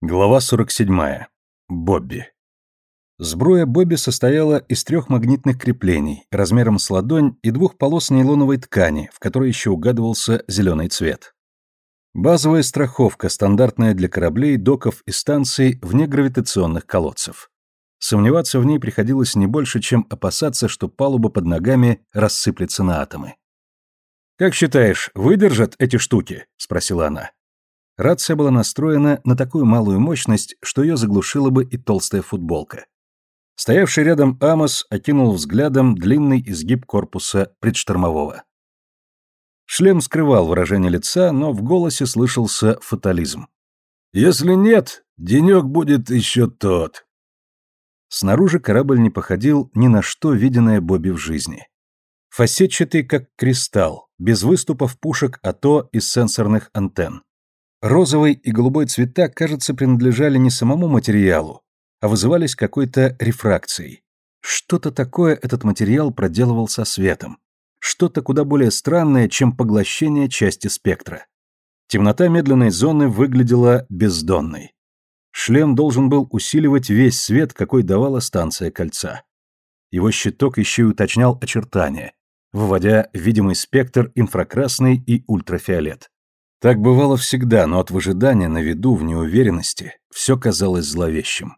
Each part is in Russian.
Глава 47. Бобби. Сбруя Бобби состояла из трех магнитных креплений, размером с ладонь и двух полос нейлоновой ткани, в которой еще угадывался зеленый цвет. Базовая страховка, стандартная для кораблей, доков и станций вне гравитационных колодцев. Сомневаться в ней приходилось не больше, чем опасаться, что палуба под ногами рассыплется на атомы. «Как считаешь, выдержат эти штуки?» — спросила она. Рация была настроена на такую малую мощность, что ее заглушила бы и толстая футболка. Стоявший рядом Амос окинул взглядом длинный изгиб корпуса предштормового. Шлем скрывал выражение лица, но в голосе слышался фатализм. «Если нет, денек будет еще тот». Снаружи корабль не походил ни на что, виденное Бобби в жизни. Фасетчатый, как кристалл, без выступов пушек АТО и сенсорных антенн. Розовый и голубой цвета, кажется, принадлежали не самому материалу, а вызывались какой-то рефракцией. Что-то такое этот материал проделывал со светом. Что-то куда более странное, чем поглощение части спектра. Темнота медленной зоны выглядела бездонной. Шлем должен был усиливать весь свет, какой давала станция кольца. Его щиток еще и уточнял очертания, выводя видимый спектр инфракрасный и ультрафиолет. Так бывало всегда, но от выжидания на виду, в неуверенности, все казалось зловещим.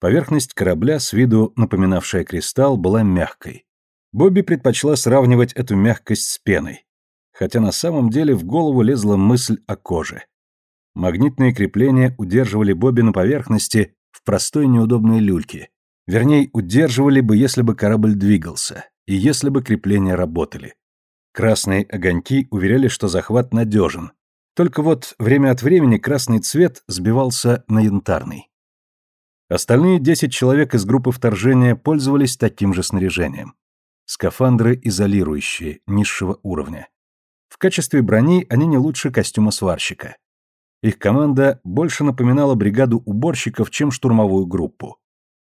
Поверхность корабля, с виду напоминавшая кристалл, была мягкой. Бобби предпочла сравнивать эту мягкость с пеной. Хотя на самом деле в голову лезла мысль о коже. Магнитные крепления удерживали Бобби на поверхности в простой неудобной люльке. Вернее, удерживали бы, если бы корабль двигался, и если бы крепления работали. Красные огоньки уверяли, что захват надежен. Только вот время от времени красный цвет сбивался на янтарный. Остальные 10 человек из группы вторжения пользовались таким же снаряжением. Скафандры изолирующие, низшего уровня. В качестве брони они не лучше костюма сварщика. Их команда больше напоминала бригаду уборщиков, чем штурмовую группу.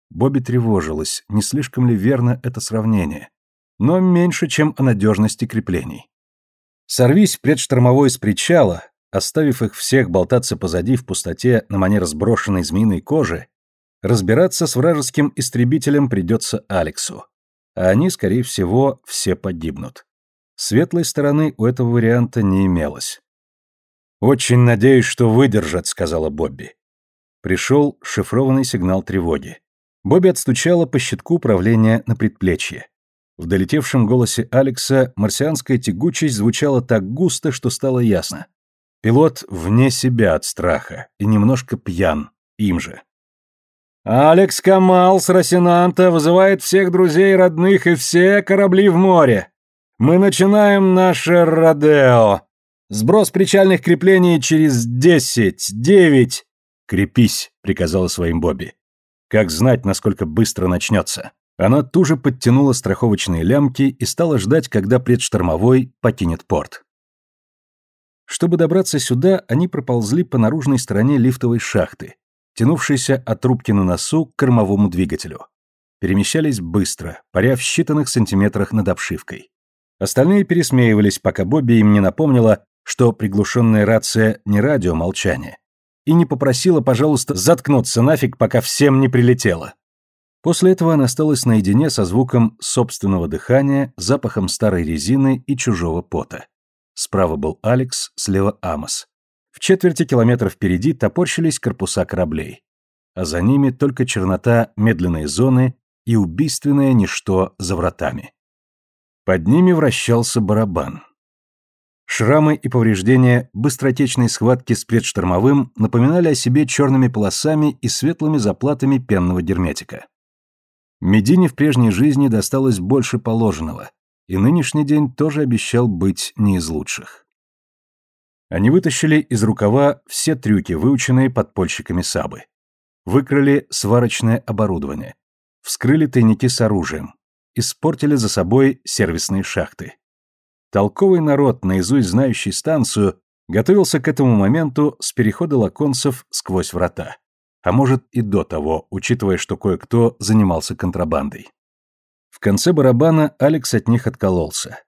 Бобби тревожилась, не слишком ли верно это сравнение но меньше, чем о надежности креплений. Сорвись предштормовой с причала, оставив их всех болтаться позади в пустоте на манер сброшенной змеиной кожи, разбираться с вражеским истребителем придется Алексу. А они, скорее всего, все погибнут. Светлой стороны у этого варианта не имелось. «Очень надеюсь, что выдержат», — сказала Бобби. Пришел шифрованный сигнал тревоги. Бобби отстучала по щитку управления на предплечье. В долетевшем голосе Алекса марсианская тягучесть звучала так густо, что стало ясно. Пилот вне себя от страха и немножко пьян, им же. «Алекс Камал с Росинанта вызывает всех друзей, родных и все корабли в море. Мы начинаем наше Родео. Сброс причальных креплений через десять, девять...» «Крепись», — приказала своим Бобби. «Как знать, насколько быстро начнется?» Она туже подтянула страховочные лямки и стала ждать, когда предштормовой покинет порт. Чтобы добраться сюда, они проползли по наружной стороне лифтовой шахты, тянувшейся от трубки на носу к кормовому двигателю. Перемещались быстро, паря в считанных сантиметрах над обшивкой. Остальные пересмеивались, пока Бобби им не напомнила, что приглушенная рация не радиомолчание, и не попросила, пожалуйста, заткнуться нафиг, пока всем не прилетело. После этого она осталась наедине со звуком собственного дыхания, запахом старой резины и чужого пота. Справа был Алекс, слева Амос. В четверти километра впереди топорщились корпуса кораблей. А за ними только чернота медленной зоны и убийственное ничто за вратами. Под ними вращался барабан. Шрамы и повреждения быстротечной схватки с предштормовым напоминали о себе черными полосами и светлыми заплатами пенного герметика. Медине в прежней жизни досталось больше положенного, и нынешний день тоже обещал быть не из лучших. Они вытащили из рукава все трюки, выученные подпольщиками Сабы. Выкрали сварочное оборудование, вскрыли тайники с оружием, испортили за собой сервисные шахты. Толковый народ, наизусть знающий станцию, готовился к этому моменту с перехода лаконцев сквозь врата а может и до того, учитывая, что кое-кто занимался контрабандой. В конце барабана Алекс от них откололся.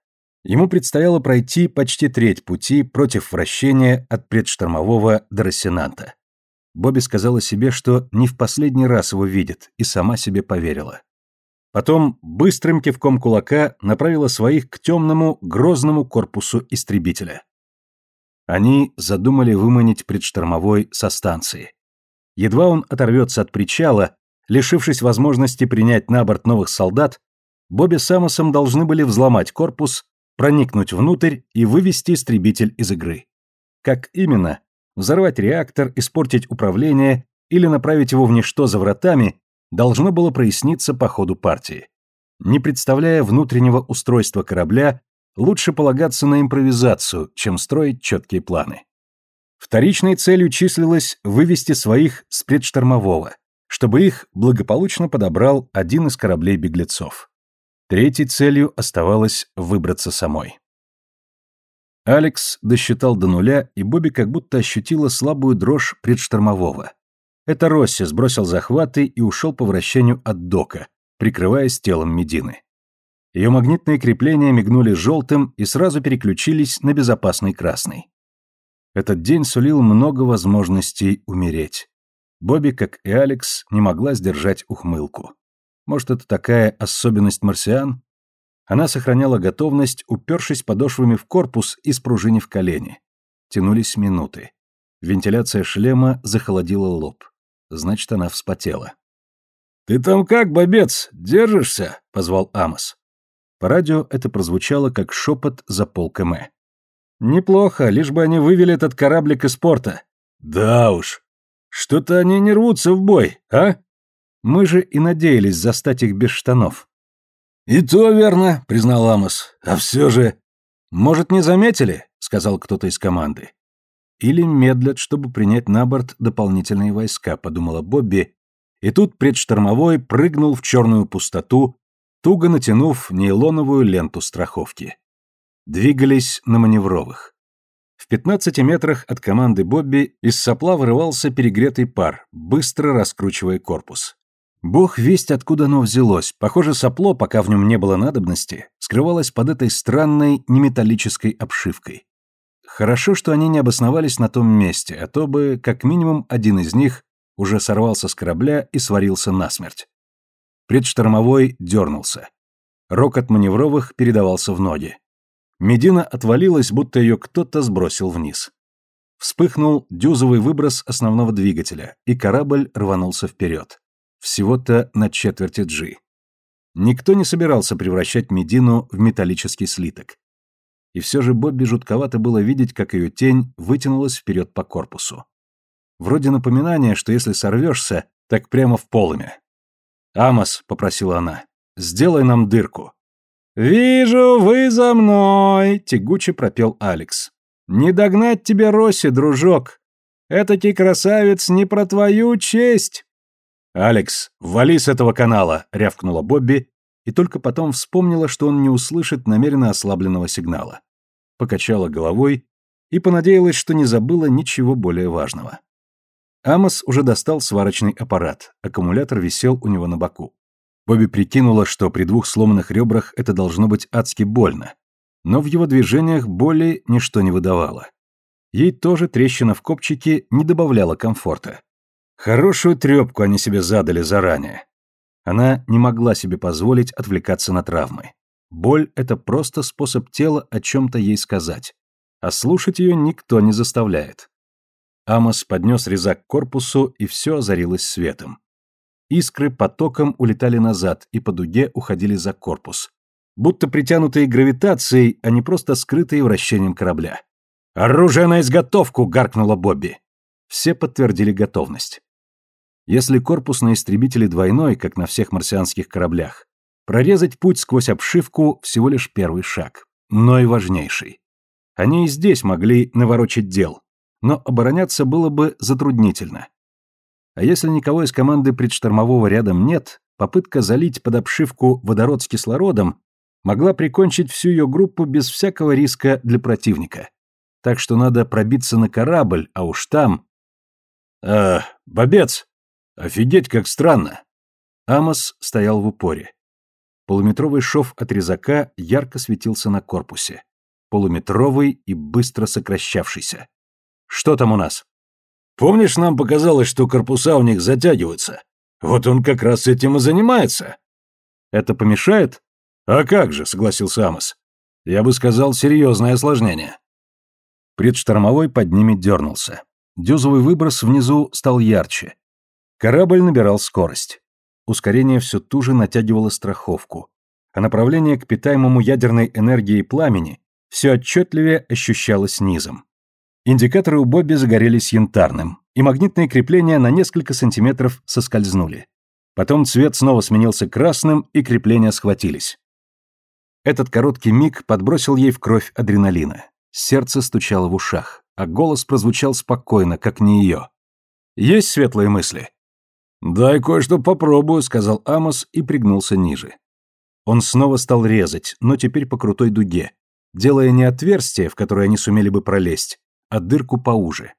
Ему предстояло пройти почти треть пути против вращения от предштормового до Рассенанта. Бобби сказала себе, что не в последний раз его видит, и сама себе поверила. Потом быстрым кивком кулака направила своих к темному, грозному корпусу истребителя. Они задумали выманить предштормовой со станции. Едва он оторвется от причала, лишившись возможности принять на борт новых солдат, Бобби с Амосом должны были взломать корпус, проникнуть внутрь и вывести истребитель из игры. Как именно? Взорвать реактор, испортить управление или направить его в ничто за вратами должно было проясниться по ходу партии. Не представляя внутреннего устройства корабля, лучше полагаться на импровизацию, чем строить четкие планы. Вторичной целью числилось вывести своих с предштормового, чтобы их благополучно подобрал один из кораблей беглецов. Третьей целью оставалось выбраться самой. Алекс досчитал до нуля, и Бобби как будто ощутила слабую дрожь предштормового. Это Росси сбросил захваты и ушел по вращению от дока, прикрываясь телом Медины. Ее магнитные крепления мигнули желтым и сразу переключились на безопасный красный. Этот день сулил много возможностей умереть. Бобби, как и Алекс, не могла сдержать ухмылку. Может, это такая особенность марсиан? Она сохраняла готовность, упершись подошвами в корпус и спружинив колени. Тянулись минуты. Вентиляция шлема захолодила лоб. Значит, она вспотела. «Ты там как, бобец, держишься?» — позвал Амос. По радио это прозвучало как шепот за пол км. «Неплохо, лишь бы они вывели этот кораблик из порта». «Да уж. Что-то они не рвутся в бой, а?» «Мы же и надеялись застать их без штанов». «И то верно», — признал Амос. «А все же...» «Может, не заметили?» — сказал кто-то из команды. «Или медлят, чтобы принять на борт дополнительные войска», — подумала Бобби, и тут предштормовой прыгнул в черную пустоту, туго натянув нейлоновую ленту страховки. Двигались на маневровых. В 15 метрах от команды Бобби из сопла вырывался перегретый пар, быстро раскручивая корпус. Бог весть, откуда оно взялось. Похоже, сопло, пока в нем не было надобности, скрывалось под этой странной неметаллической обшивкой. Хорошо, что они не обосновались на том месте, а то бы, как минимум, один из них уже сорвался с корабля и сварился насмерть. Предштормовой дернулся. Рокот маневровых передавался в ноги. Медина отвалилась, будто ее кто-то сбросил вниз. Вспыхнул дюзовый выброс основного двигателя, и корабль рванулся вперед. Всего-то на четверти G. Никто не собирался превращать Медину в металлический слиток. И все же Бобби жутковато было видеть, как ее тень вытянулась вперед по корпусу. Вроде напоминания, что если сорвешься, так прямо в полымя. «Амос», — попросила она, — «сделай нам дырку». «Вижу, вы за мной», — тягуче пропел Алекс. «Не догнать тебе Росси, дружок. Этакий красавец не про твою честь». «Алекс, вали с этого канала», — рявкнула Бобби, и только потом вспомнила, что он не услышит намеренно ослабленного сигнала. Покачала головой и понадеялась, что не забыла ничего более важного. Амос уже достал сварочный аппарат, аккумулятор висел у него на боку. Бобби прикинула, что при двух сломанных ребрах это должно быть адски больно, но в его движениях боли ничто не выдавало. Ей тоже трещина в копчике не добавляла комфорта. Хорошую трепку они себе задали заранее. Она не могла себе позволить отвлекаться на травмы. Боль — это просто способ тела о чем-то ей сказать, а слушать ее никто не заставляет. Амос поднес резак к корпусу, и все озарилось светом. Искры потоком улетали назад и по дуге уходили за корпус. Будто притянутые гравитацией, а не просто скрытые вращением корабля. «Оружие на изготовку!» — гаркнула Бобби. Все подтвердили готовность. Если корпус на истребителе двойной, как на всех марсианских кораблях, прорезать путь сквозь обшивку всего лишь первый шаг, но и важнейший. Они и здесь могли наворочить дел, но обороняться было бы затруднительно. А если никого из команды предштормового рядом нет, попытка залить под обшивку водород с кислородом могла прикончить всю ее группу без всякого риска для противника. Так что надо пробиться на корабль, а уж там... «Э, бобец! Офигеть, как странно!» Амос стоял в упоре. Полуметровый шов от резака ярко светился на корпусе. Полуметровый и быстро сокращавшийся. Что там у нас? Помнишь, нам показалось, что корпуса у них затягиваются? Вот он как раз этим и занимается». «Это помешает?» «А как же», — согласился Амос. «Я бы сказал, серьезное осложнение». Предштормовой под ними дернулся. Дюзовый выброс внизу стал ярче. Корабль набирал скорость. Ускорение все туже натягивало страховку, а направление к питаемому ядерной энергией пламени все отчетливее ощущалось низом. Индикаторы у Бобби загорелись янтарным, и магнитные крепления на несколько сантиметров соскользнули. Потом цвет снова сменился красным, и крепления схватились. Этот короткий миг подбросил ей в кровь адреналина. Сердце стучало в ушах, а голос прозвучал спокойно, как не ее. «Есть светлые мысли?» «Дай кое-что попробую», — сказал Амос и пригнулся ниже. Он снова стал резать, но теперь по крутой дуге, делая не отверстие, в которое они сумели бы пролезть, а дырку поуже.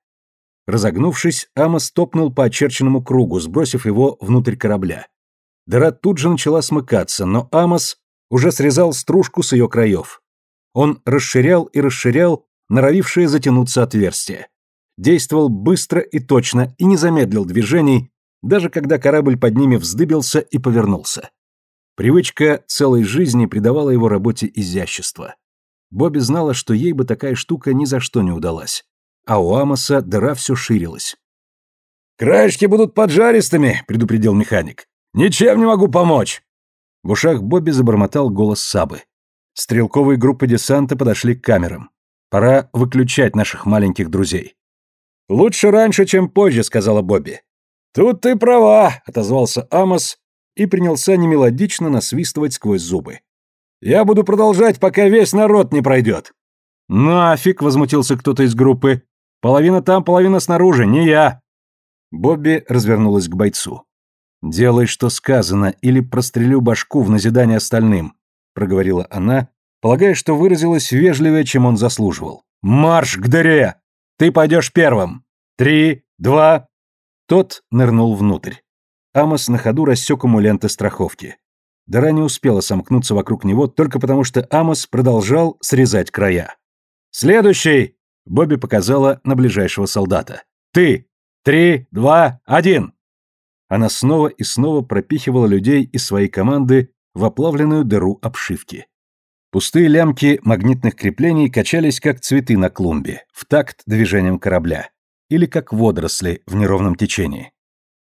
Разогнувшись, Амос топнул по очерченному кругу, сбросив его внутрь корабля. Дыра тут же начала смыкаться, но Амос уже срезал стружку с ее краев. Он расширял и расширял норовившее затянуться отверстие. Действовал быстро и точно и не замедлил движений, даже когда корабль под ними вздыбился и повернулся. Привычка целой жизни придавала его работе изящество. Бобби знала, что ей бы такая штука ни за что не удалась. А у Амоса дыра все ширилась. «Краешки будут поджаристыми», — предупредил механик. «Ничем не могу помочь». В ушах Бобби забормотал голос Сабы. Стрелковые группы десанта подошли к камерам. Пора выключать наших маленьких друзей. «Лучше раньше, чем позже», — сказала Бобби. «Тут ты права», — отозвался Амос и принялся немелодично насвистывать сквозь зубы. «Я буду продолжать, пока весь народ не пройдет». «Нафиг», — возмутился кто-то из группы. «Половина там, половина снаружи, не я». Бобби развернулась к бойцу. «Делай, что сказано, или прострелю башку в назидание остальным проговорила она, полагая, что выразилась вежливее, чем он заслуживал. «Марш к дыре! Ты пойдешь первым! Три, два...» Тот нырнул внутрь. Амос на ходу рассек ему ленты страховки. Дыра не успела сомкнуться вокруг него только потому, что Амос продолжал срезать края. «Следующий!» — Бобби показала на ближайшего солдата. «Ты! Три, два, один!» Она снова и снова пропихивала людей из своей команды в оплавленную дыру обшивки. Пустые лямки магнитных креплений качались как цветы на клумбе, в такт движением корабля, или как водоросли в неровном течении.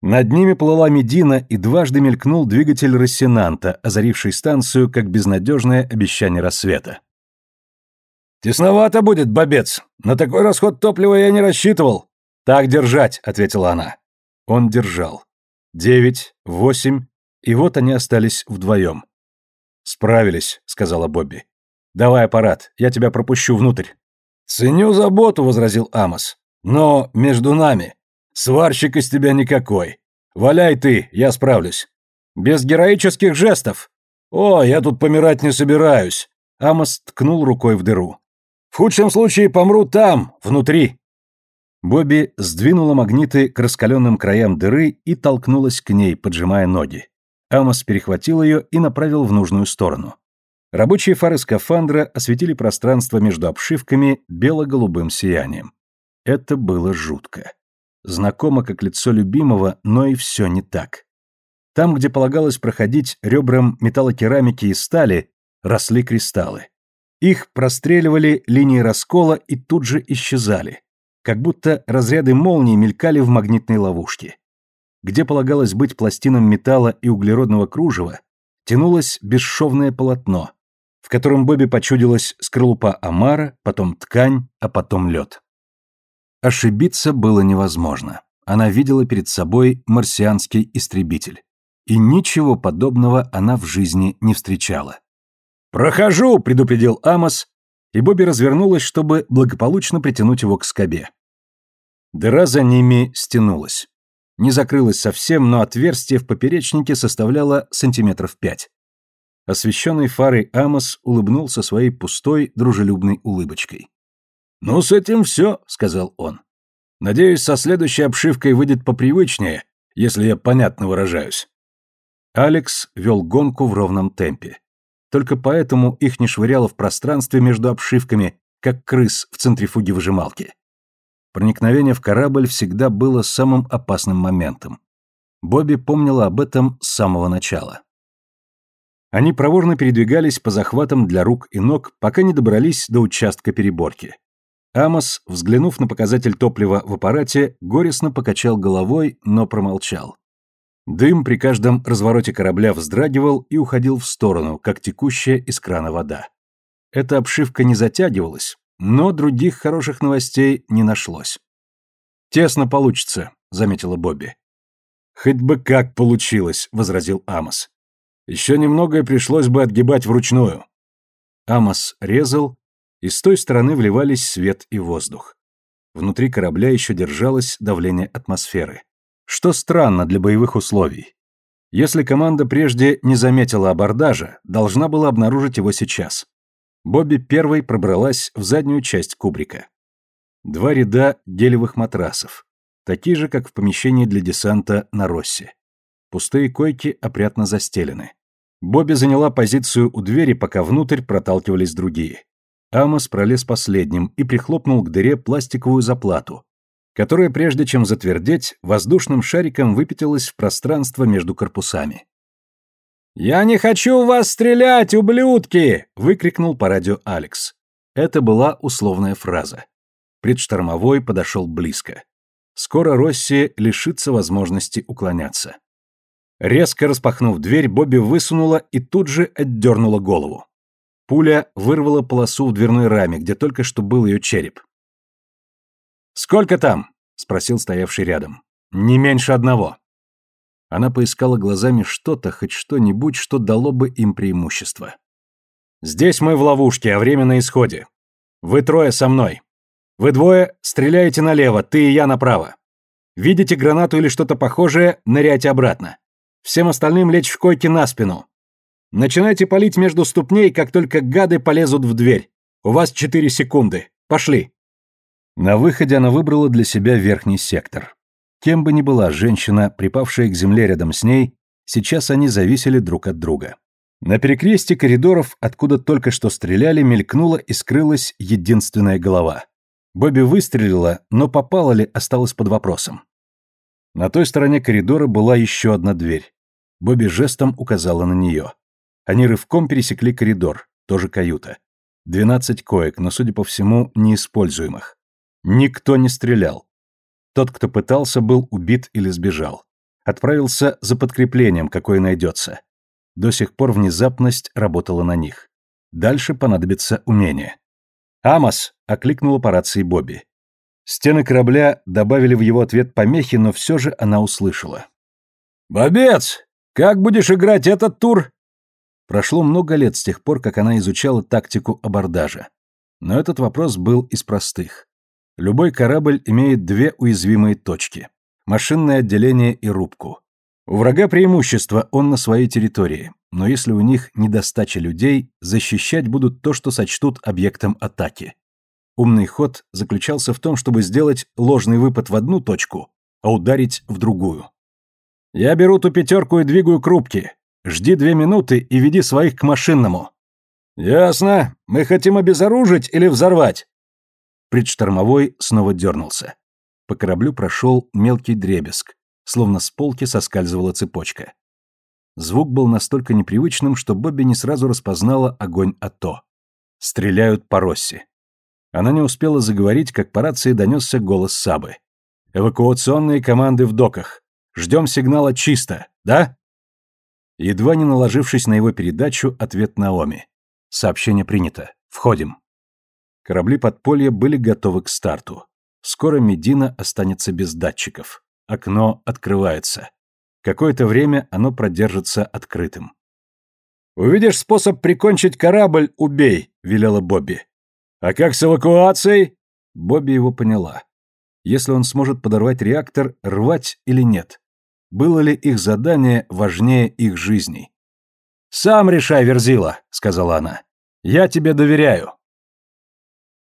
Над ними плыла Медина, и дважды мелькнул двигатель Рассенанта, озаривший станцию как безнадежное обещание рассвета. «Тесновато будет, бобец. На такой расход топлива я не рассчитывал». «Так держать», — ответила она. Он держал. Девять, восемь, и вот они остались вдвоем. «Справились», — сказала Бобби. «Давай аппарат, я тебя пропущу внутрь». «Ценю заботу», — возразил Амос. «Но между нами. Сварщик из тебя никакой. Валяй ты, я справлюсь». «Без героических жестов». «О, я тут помирать не собираюсь». Амос ткнул рукой в дыру. «В худшем случае помру там, внутри». Бобби сдвинула магниты к раскаленным краям дыры и толкнулась к ней, поджимая ноги. Амос перехватил ее и направил в нужную сторону. Рабочие фары скафандра осветили пространство между обшивками бело-голубым сиянием. Это было жутко. Знакомо как лицо любимого, но и все не так. Там, где полагалось проходить ребрам металлокерамики и стали, росли кристаллы. Их простреливали линии раскола и тут же исчезали, как будто разряды молний мелькали в магнитной ловушке где полагалось быть пластинам металла и углеродного кружева, тянулось бесшовное полотно, в котором Бобби почудилась скорлупа омара, потом ткань, а потом лед. Ошибиться было невозможно. Она видела перед собой марсианский истребитель. И ничего подобного она в жизни не встречала. «Прохожу!» — предупредил Амос, и Бобби развернулась, чтобы благополучно притянуть его к скобе. Дыра за ними стянулась не закрылась совсем, но отверстие в поперечнике составляло сантиметров пять. Освещенный фарой Амос улыбнулся своей пустой, дружелюбной улыбочкой. «Ну, с этим все», — сказал он. «Надеюсь, со следующей обшивкой выйдет попривычнее, если я понятно выражаюсь». Алекс вел гонку в ровном темпе. Только поэтому их не швыряло в пространстве между обшивками, как крыс в центрифуге выжималки. Проникновение в корабль всегда было самым опасным моментом. Бобби помнила об этом с самого начала. Они проворно передвигались по захватам для рук и ног, пока не добрались до участка переборки. Амос, взглянув на показатель топлива в аппарате, горестно покачал головой, но промолчал. Дым при каждом развороте корабля вздрагивал и уходил в сторону, как текущая из крана вода. Эта обшивка не затягивалась, но других хороших новостей не нашлось. «Тесно получится», — заметила Бобби. «Хоть бы как получилось», — возразил Амос. «Еще немного и пришлось бы отгибать вручную». Амос резал, и с той стороны вливались свет и воздух. Внутри корабля еще держалось давление атмосферы. Что странно для боевых условий. Если команда прежде не заметила абордажа, должна была обнаружить его сейчас. Бобби первой пробралась в заднюю часть кубрика. Два ряда гелевых матрасов, такие же, как в помещении для десанта на Россе. Пустые койки опрятно застелены. Бобби заняла позицию у двери, пока внутрь проталкивались другие. Амос пролез последним и прихлопнул к дыре пластиковую заплату, которая, прежде чем затвердеть, воздушным шариком выпятилась в пространство между корпусами. «Я не хочу в вас стрелять, ублюдки!» — выкрикнул по радио Алекс. Это была условная фраза. Предштормовой подошел близко. Скоро Росси лишится возможности уклоняться. Резко распахнув дверь, Бобби высунула и тут же отдернула голову. Пуля вырвала полосу в дверной раме, где только что был ее череп. «Сколько там?» — спросил стоявший рядом. «Не меньше одного». Она поискала глазами что-то, хоть что-нибудь, что дало бы им преимущество. «Здесь мы в ловушке, а время на исходе. Вы трое со мной. Вы двое стреляете налево, ты и я направо. Видите гранату или что-то похожее, ныряйте обратно. Всем остальным лечь в койке на спину. Начинайте палить между ступней, как только гады полезут в дверь. У вас четыре секунды. Пошли!» На выходе она выбрала для себя верхний сектор. Кем бы ни была женщина, припавшая к земле рядом с ней, сейчас они зависели друг от друга. На перекрестье коридоров, откуда только что стреляли, мелькнула и скрылась единственная голова. Бобби выстрелила, но попала ли, осталось под вопросом. На той стороне коридора была еще одна дверь. Бобби жестом указала на нее. Они рывком пересекли коридор, тоже каюта. Двенадцать коек, но, судя по всему, неиспользуемых. Никто не стрелял. Тот, кто пытался, был убит или сбежал. Отправился за подкреплением, какое найдется. До сих пор внезапность работала на них. Дальше понадобится умение. «Амос!» — окликнула по рации Бобби. Стены корабля добавили в его ответ помехи, но все же она услышала. «Бобец! Как будешь играть этот тур?» Прошло много лет с тех пор, как она изучала тактику абордажа. Но этот вопрос был из простых. Любой корабль имеет две уязвимые точки – машинное отделение и рубку. У врага преимущество, он на своей территории, но если у них недостача людей, защищать будут то, что сочтут объектом атаки. Умный ход заключался в том, чтобы сделать ложный выпад в одну точку, а ударить в другую. «Я беру ту пятерку и двигаю к рубке. Жди две минуты и веди своих к машинному». «Ясно. Мы хотим обезоружить или взорвать?» Предштормовой снова дернулся. По кораблю прошел мелкий дребезг, словно с полки соскальзывала цепочка. Звук был настолько непривычным, что Бобби не сразу распознала огонь АТО. Стреляют по Росси. Она не успела заговорить, как по рации донесся голос Сабы. «Эвакуационные команды в доках. Ждем сигнала чисто, да?» Едва не наложившись на его передачу, ответ Наоми. «Сообщение принято. Входим». Корабли подполья были готовы к старту. Скоро Медина останется без датчиков. Окно открывается. Какое-то время оно продержится открытым. «Увидишь способ прикончить корабль, убей», — велела Бобби. «А как с эвакуацией?» Бобби его поняла. Если он сможет подорвать реактор, рвать или нет? Было ли их задание важнее их жизней? «Сам решай, Верзила», — сказала она. «Я тебе доверяю».